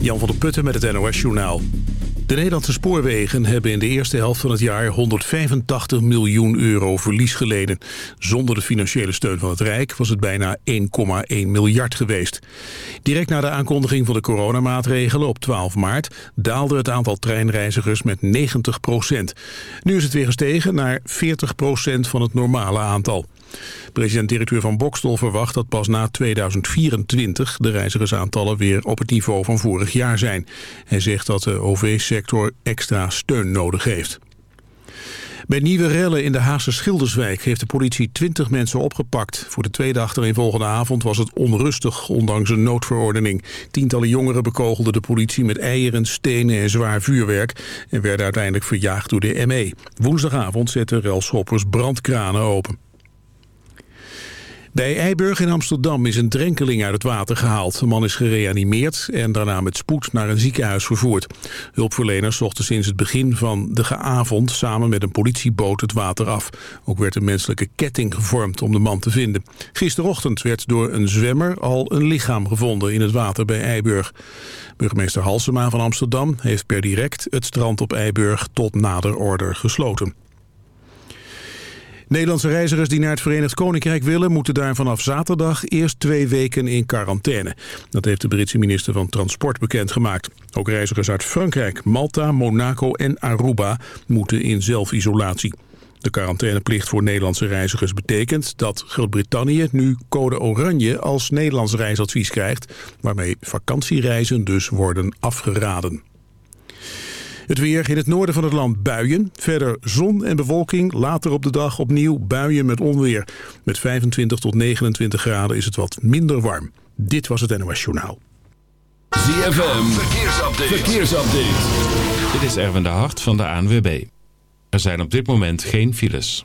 Jan van der Putten met het NOS-journaal. De Nederlandse spoorwegen hebben in de eerste helft van het jaar 185 miljoen euro verlies geleden. Zonder de financiële steun van het Rijk was het bijna 1,1 miljard geweest. Direct na de aankondiging van de coronamaatregelen op 12 maart daalde het aantal treinreizigers met 90 procent. Nu is het weer gestegen naar 40 procent van het normale aantal. President-directeur Van Bokstel verwacht dat pas na 2024 de reizigersaantallen weer op het niveau van vorig jaar zijn. Hij zegt dat de OV-sector extra steun nodig heeft. Bij nieuwe rellen in de Haagse Schilderswijk heeft de politie 20 mensen opgepakt. Voor de tweede volgende avond was het onrustig, ondanks een noodverordening. Tientallen jongeren bekogelden de politie met eieren, stenen en zwaar vuurwerk... en werden uiteindelijk verjaagd door de ME. Woensdagavond zetten relschoppers brandkranen open. Bij Eiburg in Amsterdam is een drenkeling uit het water gehaald. De man is gereanimeerd en daarna met spoed naar een ziekenhuis vervoerd. Hulpverleners zochten sinds het begin van de avond samen met een politieboot het water af. Ook werd een menselijke ketting gevormd om de man te vinden. Gisterochtend werd door een zwemmer al een lichaam gevonden in het water bij Eiburg. Burgemeester Halsema van Amsterdam heeft per direct het strand op Eiburg tot nader order gesloten. Nederlandse reizigers die naar het Verenigd Koninkrijk willen... moeten daar vanaf zaterdag eerst twee weken in quarantaine. Dat heeft de Britse minister van Transport bekendgemaakt. Ook reizigers uit Frankrijk, Malta, Monaco en Aruba moeten in zelfisolatie. De quarantaineplicht voor Nederlandse reizigers betekent dat Groot-Brittannië nu code oranje als Nederlands reisadvies krijgt, waarmee vakantiereizen dus worden afgeraden. Het weer in het noorden van het land buien. Verder zon en bewolking. Later op de dag opnieuw buien met onweer. Met 25 tot 29 graden is het wat minder warm. Dit was het NOS Journaal. ZFM, verkeersupdate. verkeersupdate. Dit is Erwin de Hart van de ANWB. Er zijn op dit moment geen files.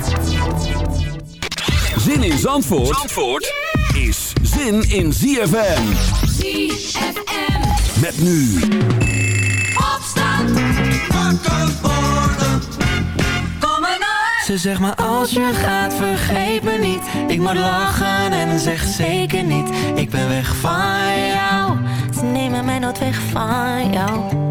Zin in Zandvoort, Zandvoort is zin in ZFM. ZFM. Met nu. Opstand. Wakker worden. Kom maar naar. Ze zegt maar als je gaat vergeet me niet Ik moet lachen en zeg zeker niet Ik ben weg van jou Ze nemen mij nooit weg van jou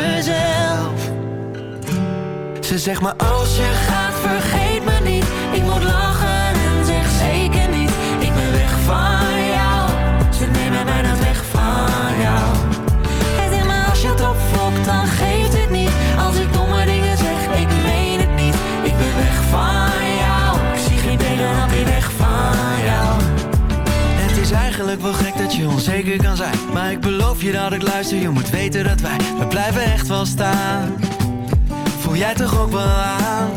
Ze zegt maar als je gaat vergeet me niet. Ik moet lachen en zeg zeker niet. Ik ben weg van jou. Ze nemen mij dan weg van jou. Zegt maar als je het opfokt dan geeft het niet. Als ik domme dingen zeg, ik meen het niet. Ik ben weg van jou. Ik zie geen tegenhapje weg van jou. Het is eigenlijk wel gek dat je onzeker kan zijn. Maar ik beloof je dat ik luister. Je moet weten dat wij, we blijven echt wel staan jij toch ook wel aan?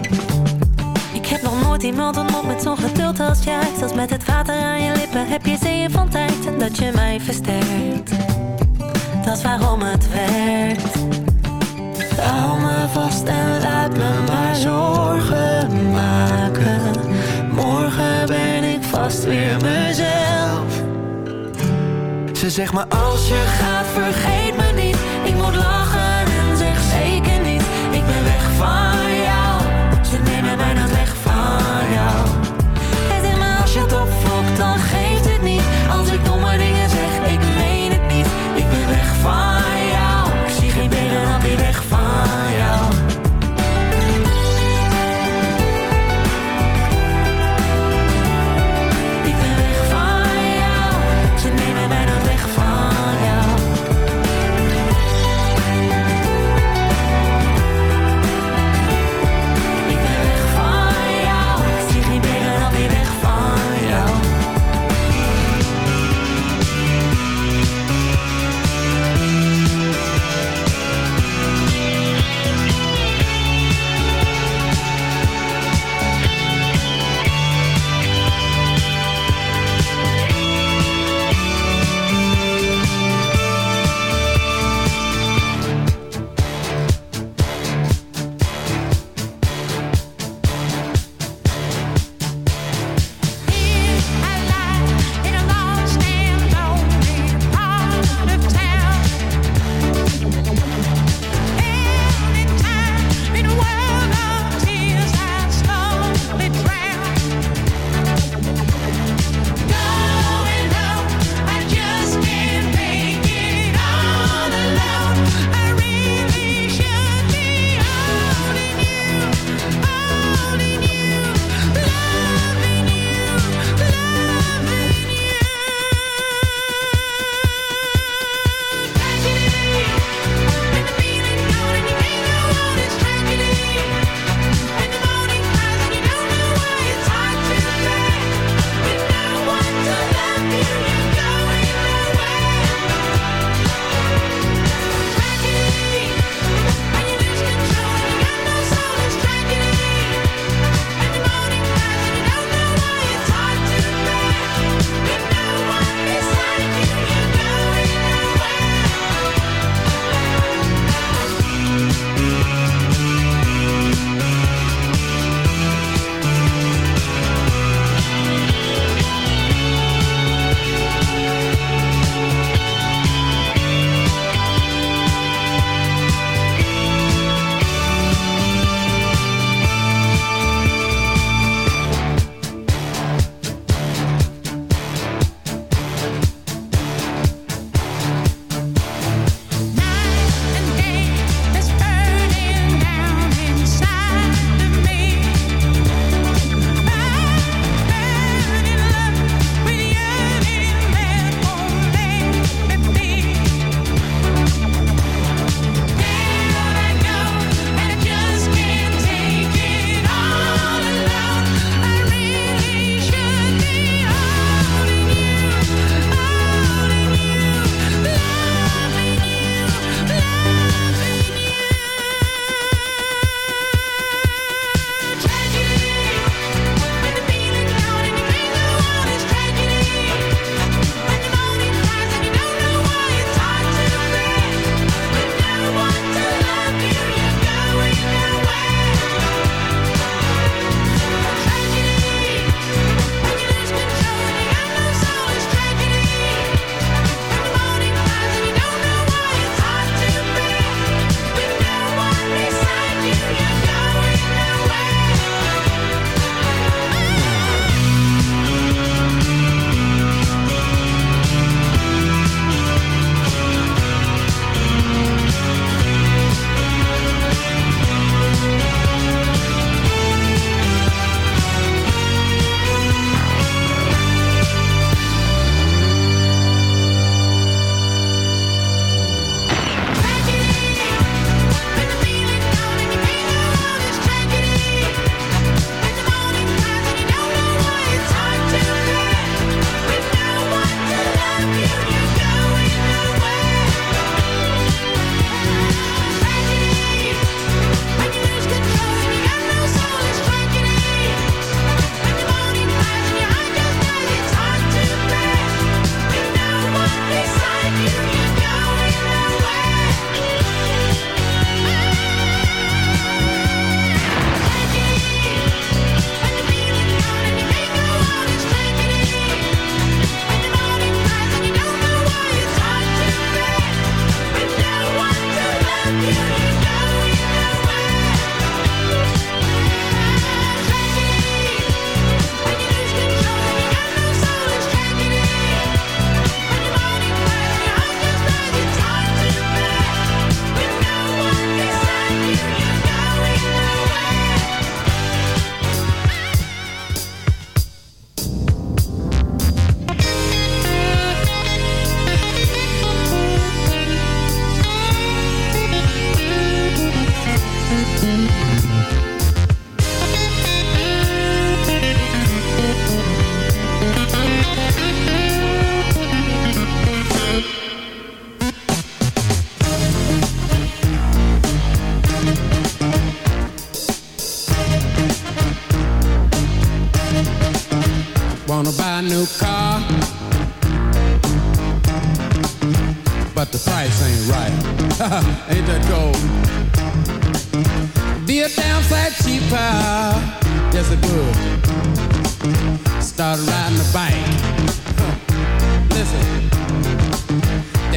Ik heb nog nooit iemand ontmoet met zo'n geduld als jij. Zelfs met het water aan je lippen heb je zeeën van tijd. En dat je mij versterkt. Dat is waarom het werkt. Hou me vast en laat me maar zorgen maken. Morgen ben ik vast weer mezelf. Ze zegt maar als je gaat vergeet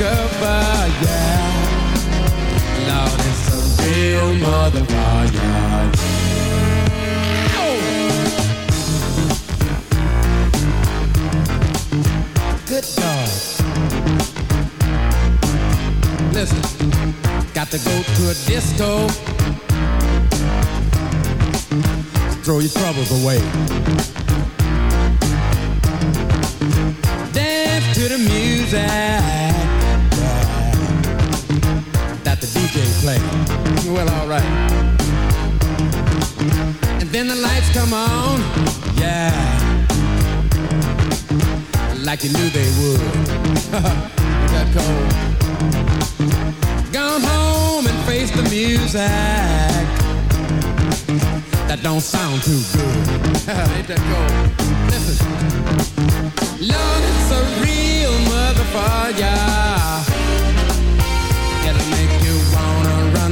Yeah. Real motherfucker. Good God. Listen, got to go to a disco. Throw your troubles away. Dance to the music Well, alright. And then the lights come on. Yeah like you knew they would. Ain't that cold? Gone home and face the music. That don't sound too good. Ain't that cold? Listen. Lord, it's a real motherfucker.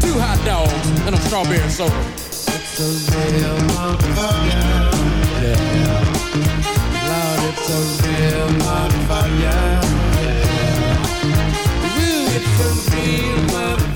Two hot dogs and a strawberry soda. It's a real motherfucker. Yeah. Lord, it's a real motherfucker. Yeah. It's a real motherfucker.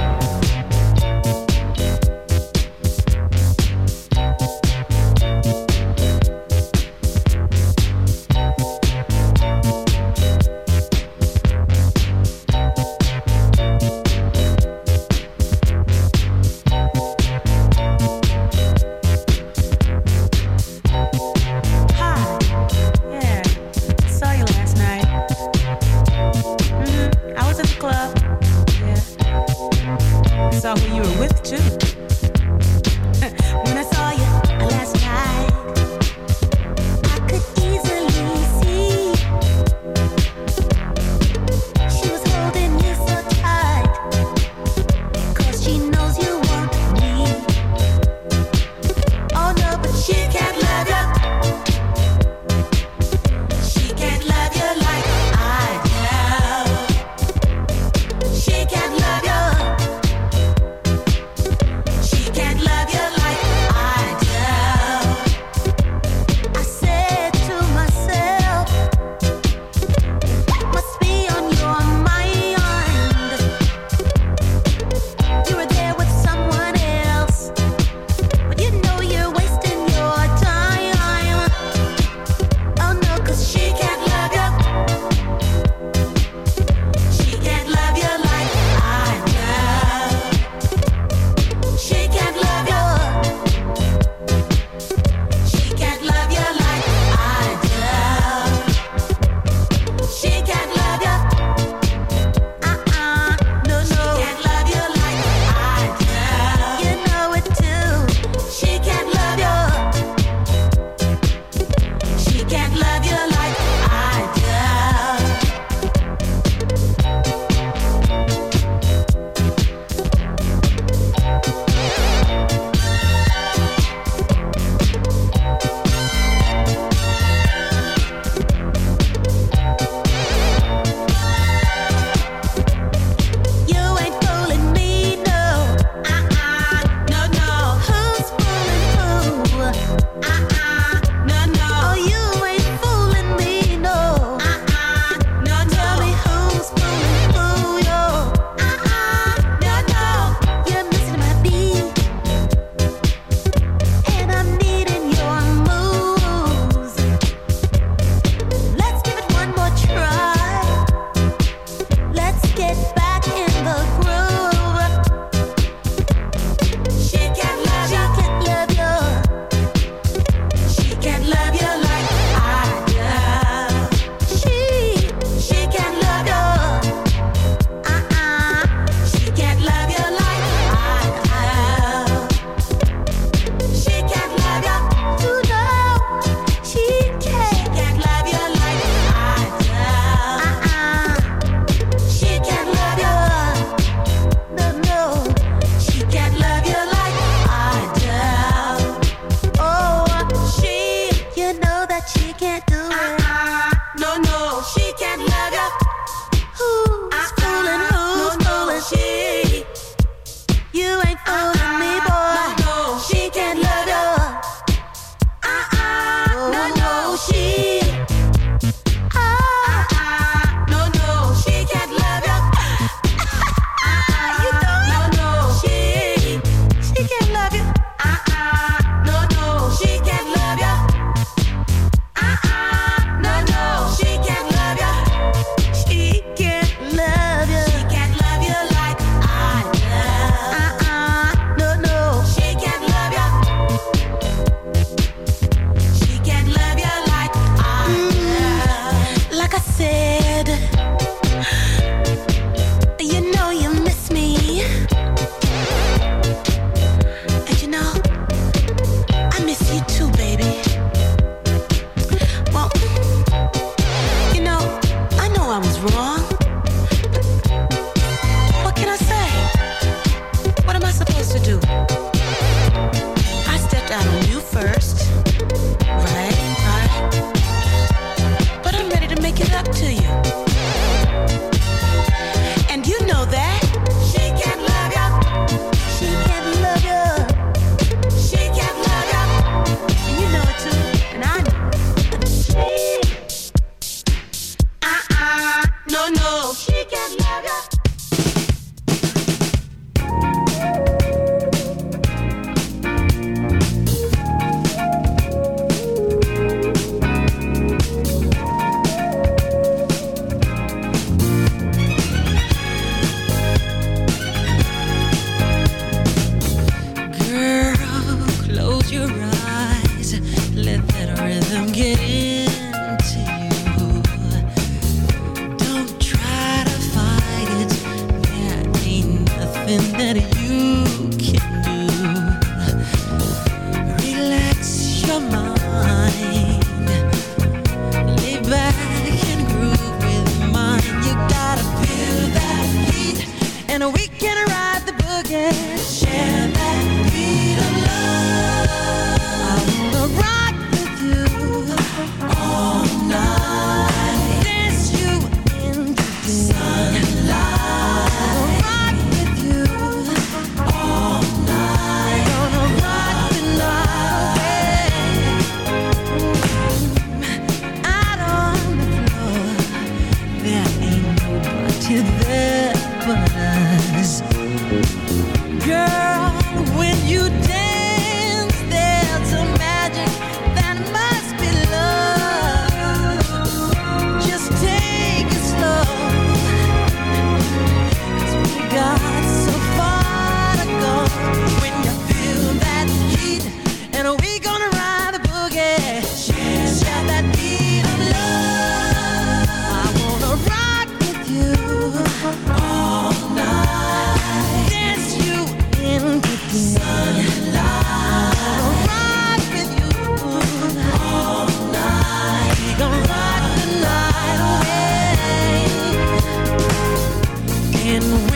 can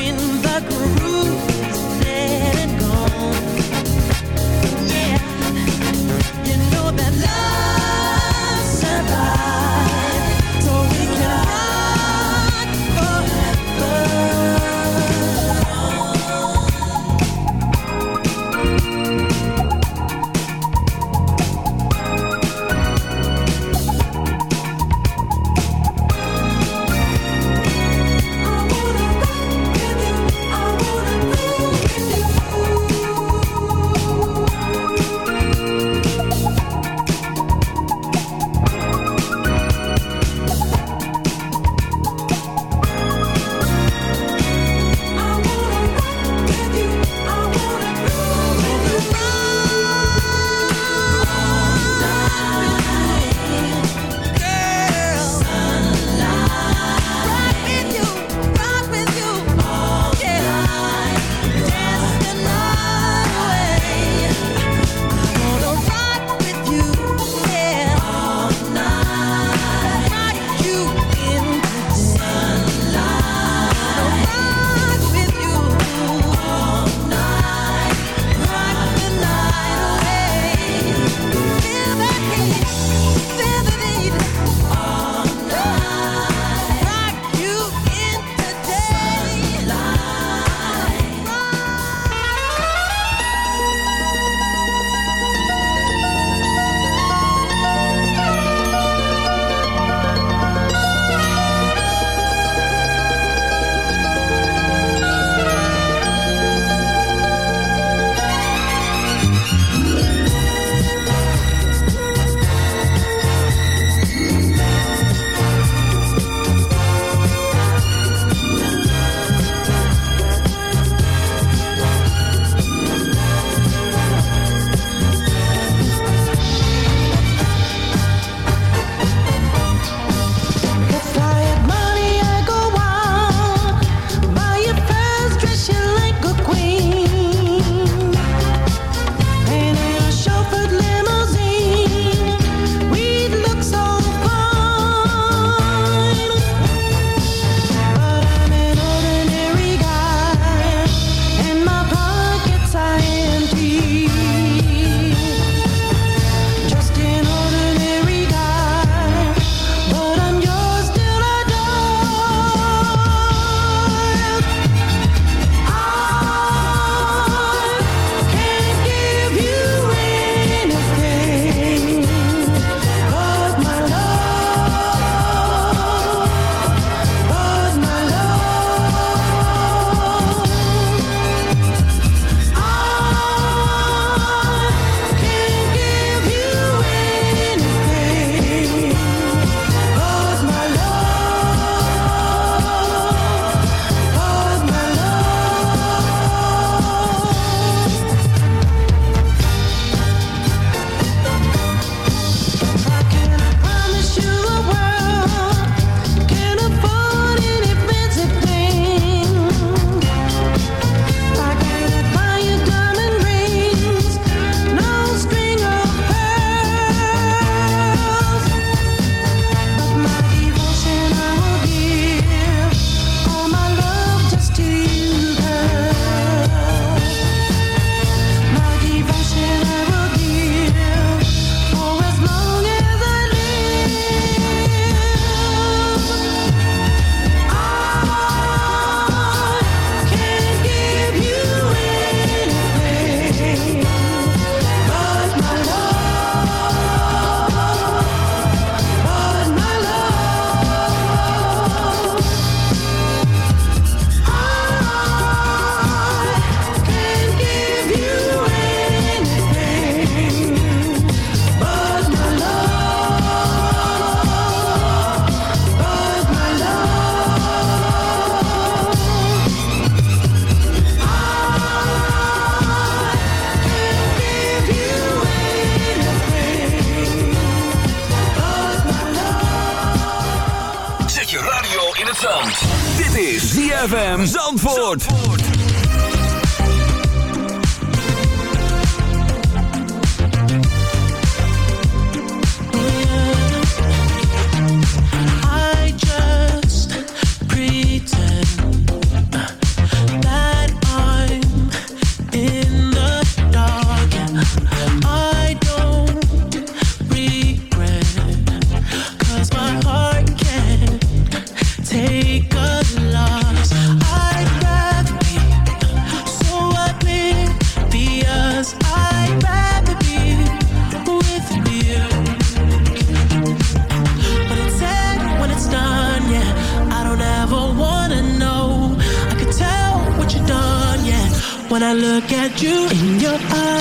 your eyes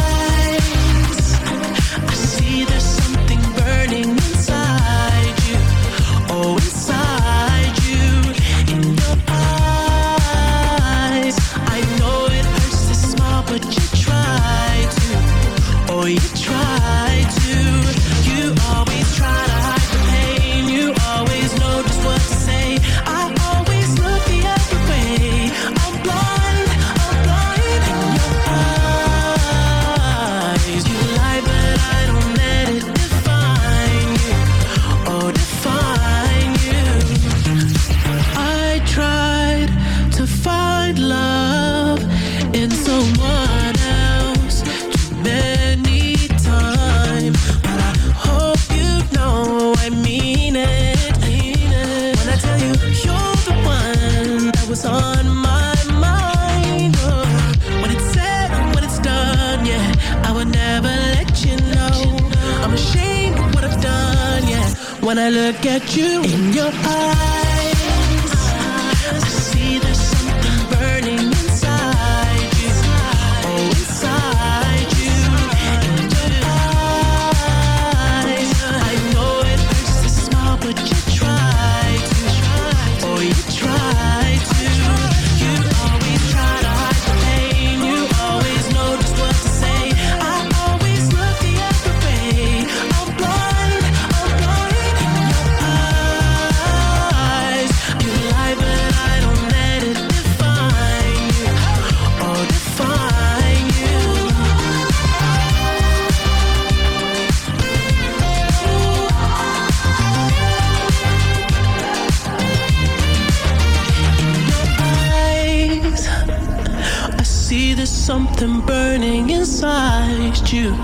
something burning inside you.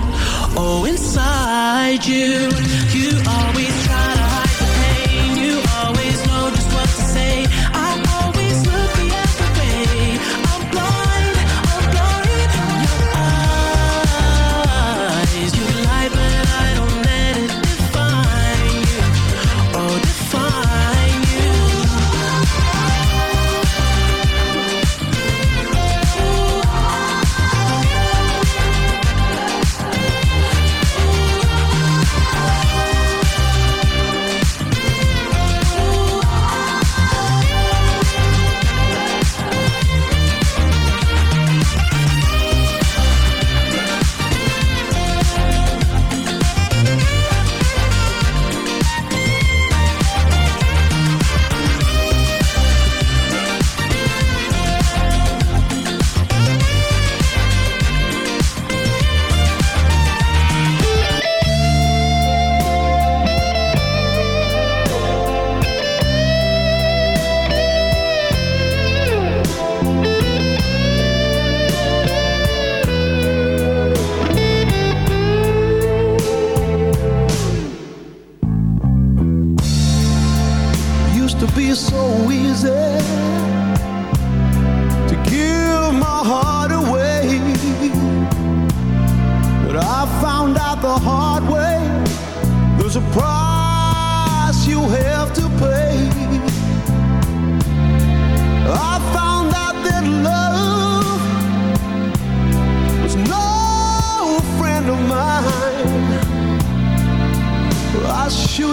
Oh, inside you. You always.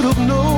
could have known.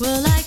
Well, I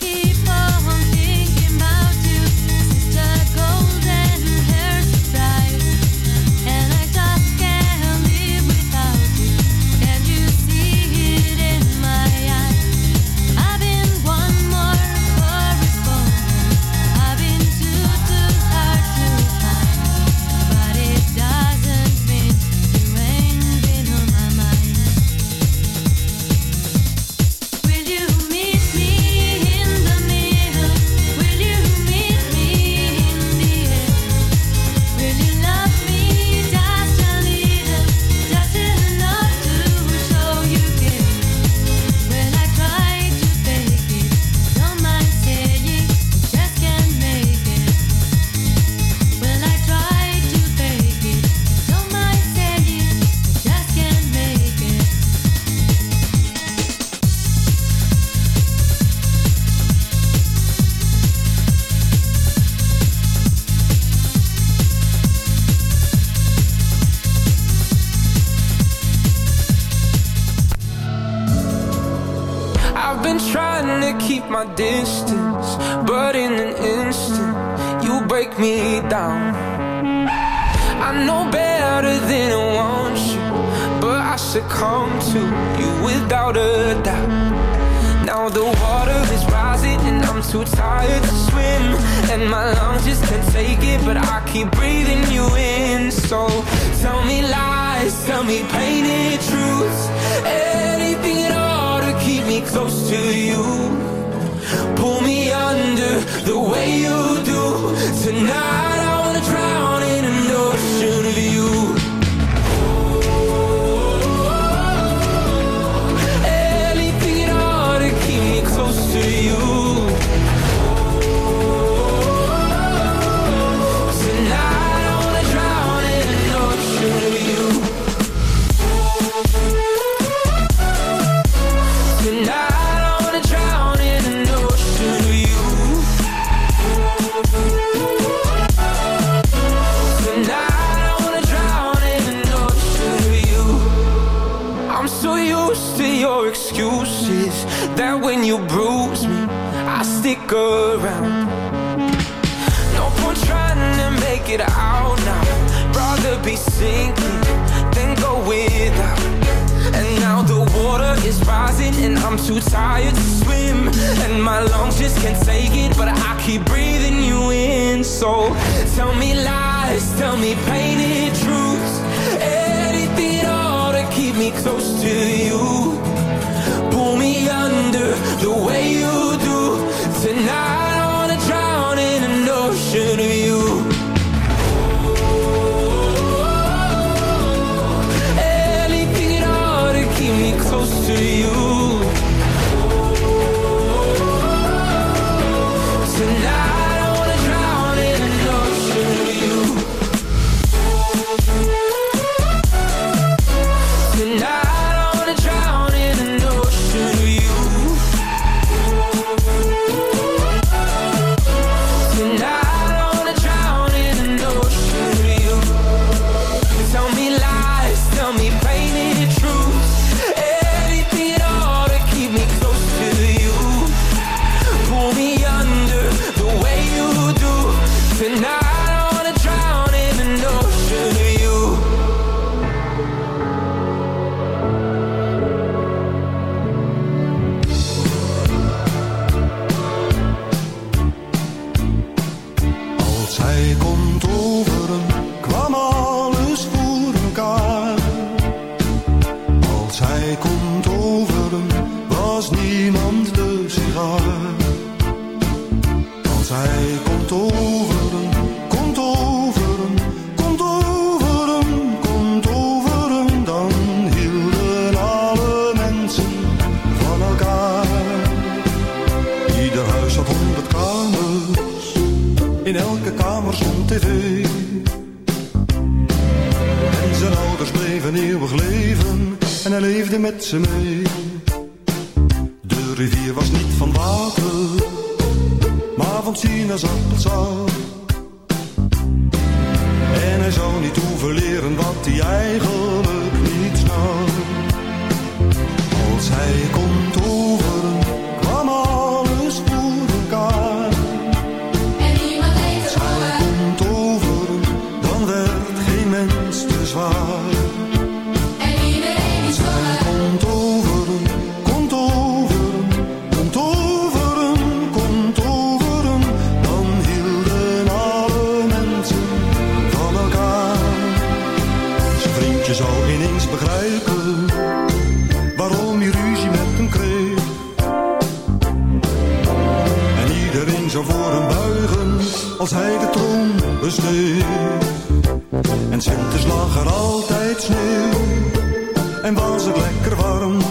Sinterklaas winters altijd sneeuw. En was het lekker warm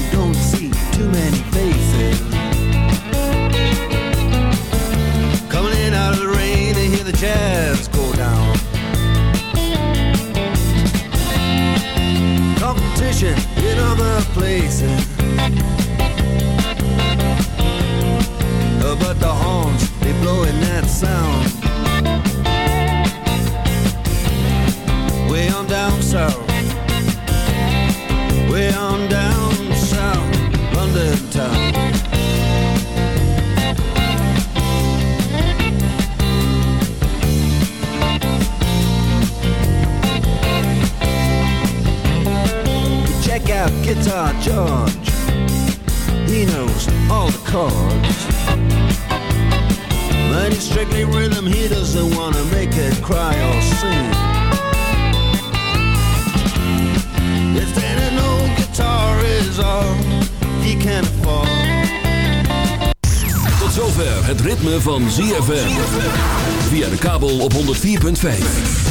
Competition in other places. Uh, But the horns, they blowing that sound. Guitar George. He knows all the chords. But he's strictly rhythm, he doesn't wanna make it cry or sing. If an guitar is all he can afford. Tot zover het ritme van ZFM. Via de kabel op 104.5.